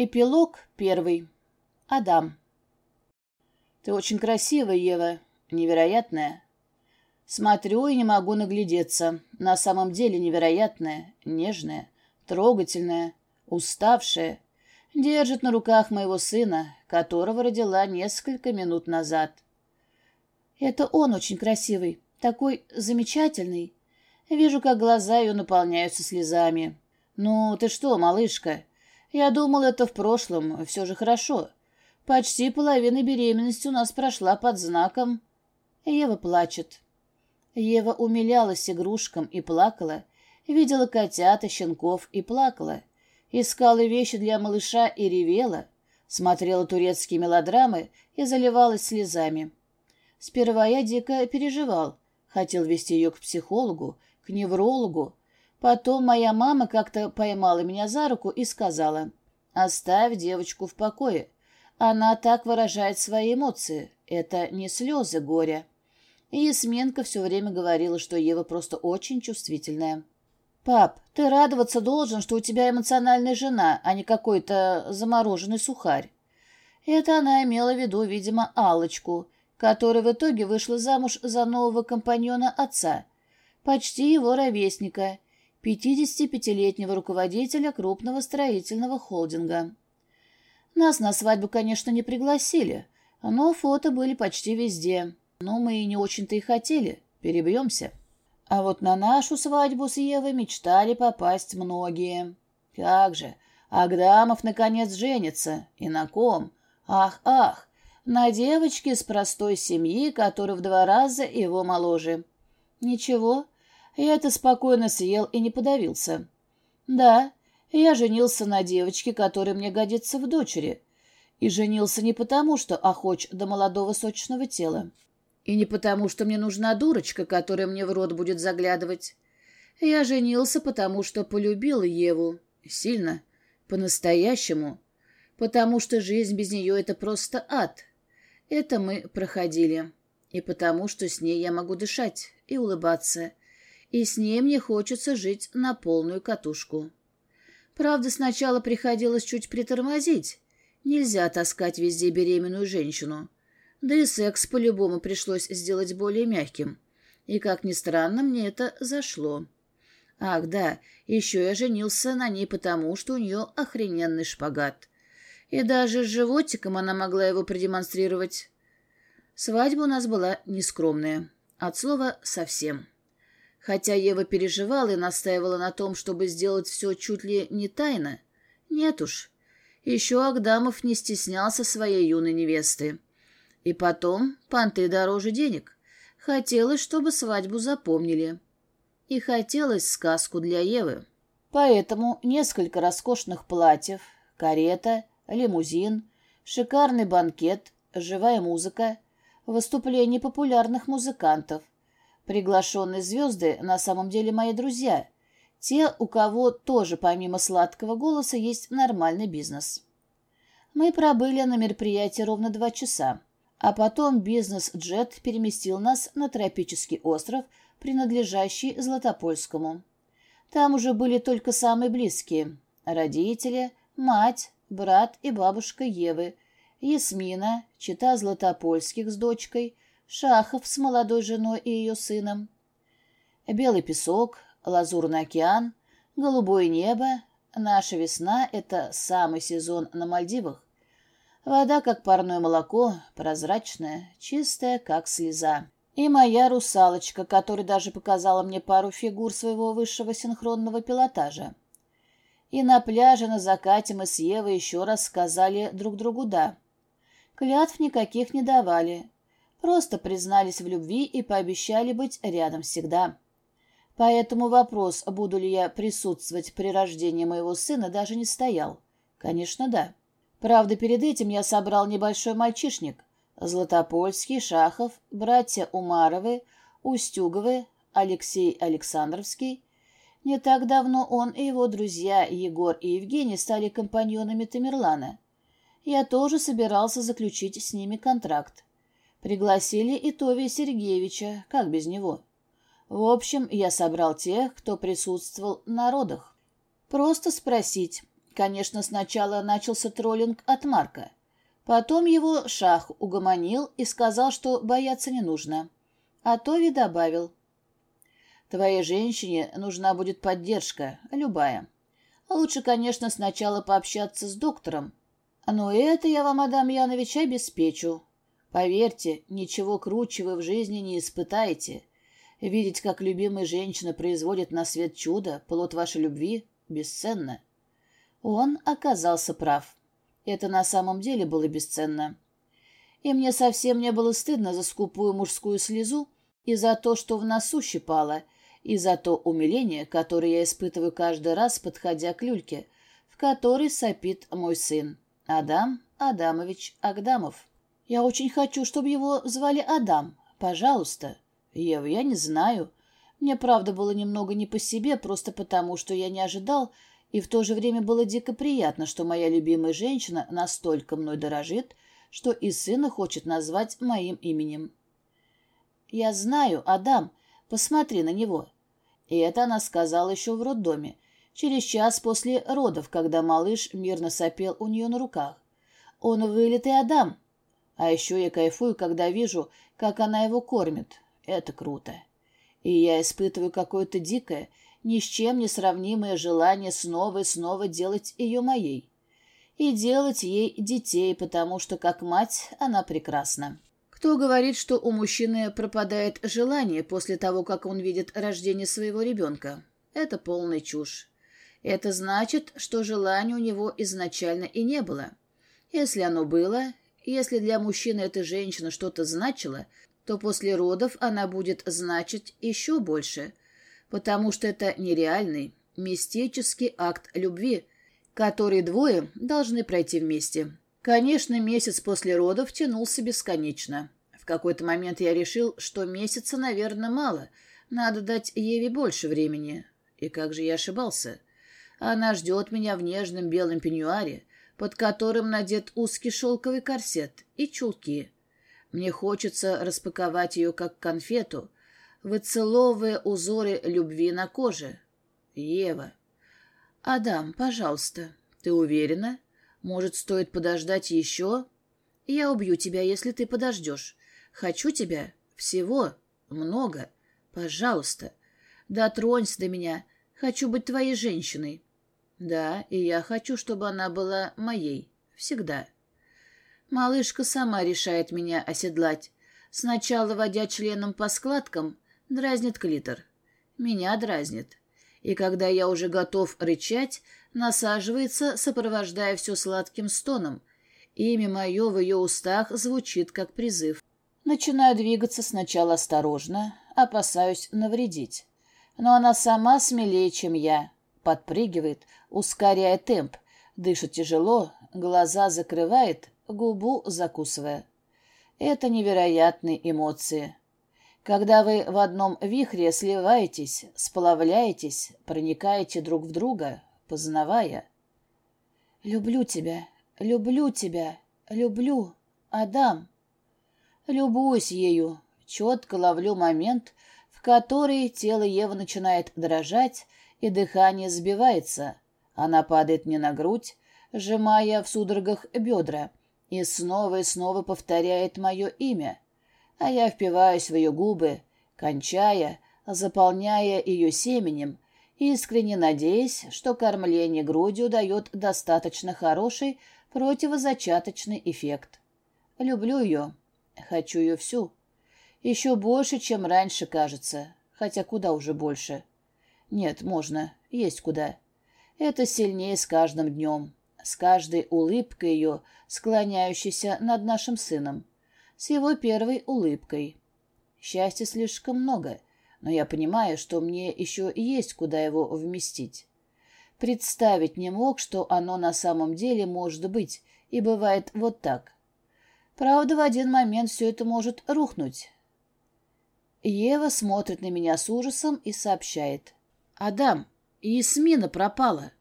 Эпилог первый. Адам. Ты очень красивая, Ева, невероятная. Смотрю и не могу наглядеться. На самом деле невероятная, нежная, трогательная, уставшая. Держит на руках моего сына, которого родила несколько минут назад. Это он очень красивый, такой замечательный. Вижу, как глаза ее наполняются слезами. Ну, ты что, малышка, я думал, это в прошлом, все же хорошо. Почти половина беременности у нас прошла под знаком. Ева плачет. Ева умилялась игрушкам и плакала, видела котят и щенков и плакала, искала вещи для малыша и ревела, смотрела турецкие мелодрамы и заливалась слезами. Сперва я дико переживал, хотел вести ее к психологу, к неврологу, Потом моя мама как-то поймала меня за руку и сказала, «Оставь девочку в покое. Она так выражает свои эмоции. Это не слезы горя». И Ясменка все время говорила, что Ева просто очень чувствительная. «Пап, ты радоваться должен, что у тебя эмоциональная жена, а не какой-то замороженный сухарь». Это она имела в виду, видимо, алочку которая в итоге вышла замуж за нового компаньона отца, почти его ровесника, 55-летнего руководителя крупного строительного холдинга. Нас на свадьбу, конечно, не пригласили, но фото были почти везде. Но мы и не очень-то и хотели. Перебьемся. А вот на нашу свадьбу с Евой мечтали попасть многие. Как же, Агдамов наконец женится. И на ком? Ах, ах, на девочке из простой семьи, которая в два раза его моложе. Ничего, я это спокойно съел и не подавился. Да, я женился на девочке, которая мне годится в дочери. И женился не потому, что охоч до молодого сочного тела. И не потому, что мне нужна дурочка, которая мне в рот будет заглядывать. Я женился, потому что полюбил Еву. Сильно. По-настоящему. Потому что жизнь без нее — это просто ад. Это мы проходили. И потому, что с ней я могу дышать и улыбаться, и с ней мне хочется жить на полную катушку. Правда, сначала приходилось чуть притормозить. Нельзя таскать везде беременную женщину. Да и секс по-любому пришлось сделать более мягким. И, как ни странно, мне это зашло. Ах, да, еще я женился на ней потому, что у нее охрененный шпагат. И даже с животиком она могла его продемонстрировать. Свадьба у нас была нескромная. От слова «совсем». Хотя Ева переживала и настаивала на том, чтобы сделать все чуть ли не тайно. Нет уж. Еще Агдамов не стеснялся своей юной невесты. И потом понты дороже денег. Хотелось, чтобы свадьбу запомнили. И хотелось сказку для Евы. Поэтому несколько роскошных платьев, карета, лимузин, шикарный банкет, живая музыка, выступления популярных музыкантов — Приглашенные звезды на самом деле мои друзья. Те, у кого тоже помимо сладкого голоса есть нормальный бизнес. Мы пробыли на мероприятии ровно два часа, а потом бизнес-джет переместил нас на тропический остров, принадлежащий Златопольскому. Там уже были только самые близкие – родители, мать, брат и бабушка Евы, Ясмина, чита Златопольских с дочкой – Шахов с молодой женой и ее сыном. Белый песок, лазурный океан, голубое небо. Наша весна — это самый сезон на Мальдивах. Вода, как парное молоко, прозрачная, чистая, как слеза. И моя русалочка, которая даже показала мне пару фигур своего высшего синхронного пилотажа. И на пляже на закате мы с Евой еще раз сказали друг другу «да». Клятв никаких не давали, Просто признались в любви и пообещали быть рядом всегда. Поэтому вопрос, буду ли я присутствовать при рождении моего сына, даже не стоял. Конечно, да. Правда, перед этим я собрал небольшой мальчишник. Златопольский, Шахов, братья Умаровы, Устюговы, Алексей Александровский. Не так давно он и его друзья Егор и Евгений стали компаньонами Тамерлана. Я тоже собирался заключить с ними контракт. Пригласили и Товия Сергеевича, как без него. В общем, я собрал тех, кто присутствовал на родах. Просто спросить, Конечно, сначала начался троллинг от Марка. Потом его Шах угомонил и сказал, что бояться не нужно. А Тови добавил. «Твоей женщине нужна будет поддержка, любая. Лучше, конечно, сначала пообщаться с доктором. Но это я вам, Адам Янович, обеспечу. Поверьте, ничего круче вы в жизни не испытаете. Видеть, как любимая женщина производит на свет чудо, плод вашей любви, бесценно. Он оказался прав. Это на самом деле было бесценно. И мне совсем не было стыдно за скупую мужскую слезу и за то, что в носу щипало, и за то умиление, которое я испытываю каждый раз, подходя к люльке, в которой сопит мой сын, Адам Адамович Агдамов. Я очень хочу, чтобы его звали Адам. Пожалуйста. Ева, я не знаю. Мне, правда, было немного не по себе, просто потому, что я не ожидал, и в то же время было дико приятно, что моя любимая женщина настолько мной дорожит, что и сына хочет назвать моим именем. «Я знаю, Адам, посмотри на него». И это она сказала еще в роддоме, через час после родов, когда малыш мирно сопел у нее на руках. «Он вылитый Адам». А еще я кайфую, когда вижу, как она его кормит. Это круто. И я испытываю какое-то дикое, ни с чем не сравнимое желание снова и снова делать ее моей. И делать ей детей, потому что как мать она прекрасна. Кто говорит, что у мужчины пропадает желание после того, как он видит рождение своего ребенка? Это полная чушь. Это значит, что желания у него изначально и не было. Если оно было, если для мужчины эта женщина что-то значила, то после родов она будет значить еще больше – потому что это нереальный, мистический акт любви, который двое должны пройти вместе. Конечно, месяц после родов тянулся бесконечно. В какой-то момент я решил, что месяца, наверное, мало, надо дать Еве больше времени. И как же я ошибался. Она ждет меня в нежном белом пеньюаре, под которым надет узкий шелковый корсет и чулки. Мне хочется распаковать ее как конфету, выцеловывая узоры любви на коже. Ева. «Адам, пожалуйста, ты уверена? Может, стоит подождать еще? Я убью тебя, если ты подождешь. Хочу тебя. Всего. Много. Пожалуйста. Дотронься до меня. Хочу быть твоей женщиной. Да, и я хочу, чтобы она была моей. Всегда. Малышка сама решает меня оседлать. Сначала водя членом по складкам, Дразнит клитор. Меня дразнит. И когда я уже готов рычать, насаживается, сопровождая все сладким стоном. Имя мое в ее устах звучит как призыв. Начинаю двигаться сначала осторожно, опасаюсь навредить. Но она сама смелее, чем я. Подпрыгивает, ускоряя темп, дышит тяжело, глаза закрывает, губу закусывая. Это невероятные эмоции когда вы в одном вихре сливаетесь, сплавляетесь, проникаете друг в друга, познавая. «Люблю тебя, люблю тебя, люблю, Адам». Любуюсь ею, четко ловлю момент, в который тело Евы начинает дрожать, и дыхание сбивается. Она падает мне на грудь, сжимая в судорогах бедра, и снова и снова повторяет мое имя — а я впиваюсь в ее губы, кончая, заполняя ее семенем, искренне надеясь, что кормление грудью дает достаточно хороший противозачаточный эффект. Люблю ее, хочу ее всю. Еще больше, чем раньше, кажется, хотя куда уже больше. Нет, можно, есть куда. Это сильнее с каждым днем, с каждой улыбкой ее, склоняющейся над нашим сыном с его первой улыбкой. Счастья слишком много, но я понимаю, что мне еще есть куда его вместить. Представить не мог, что оно на самом деле может быть, и бывает вот так. Правда, в один момент все это может рухнуть. Ева смотрит на меня с ужасом и сообщает. «Адам, Ясмина пропала.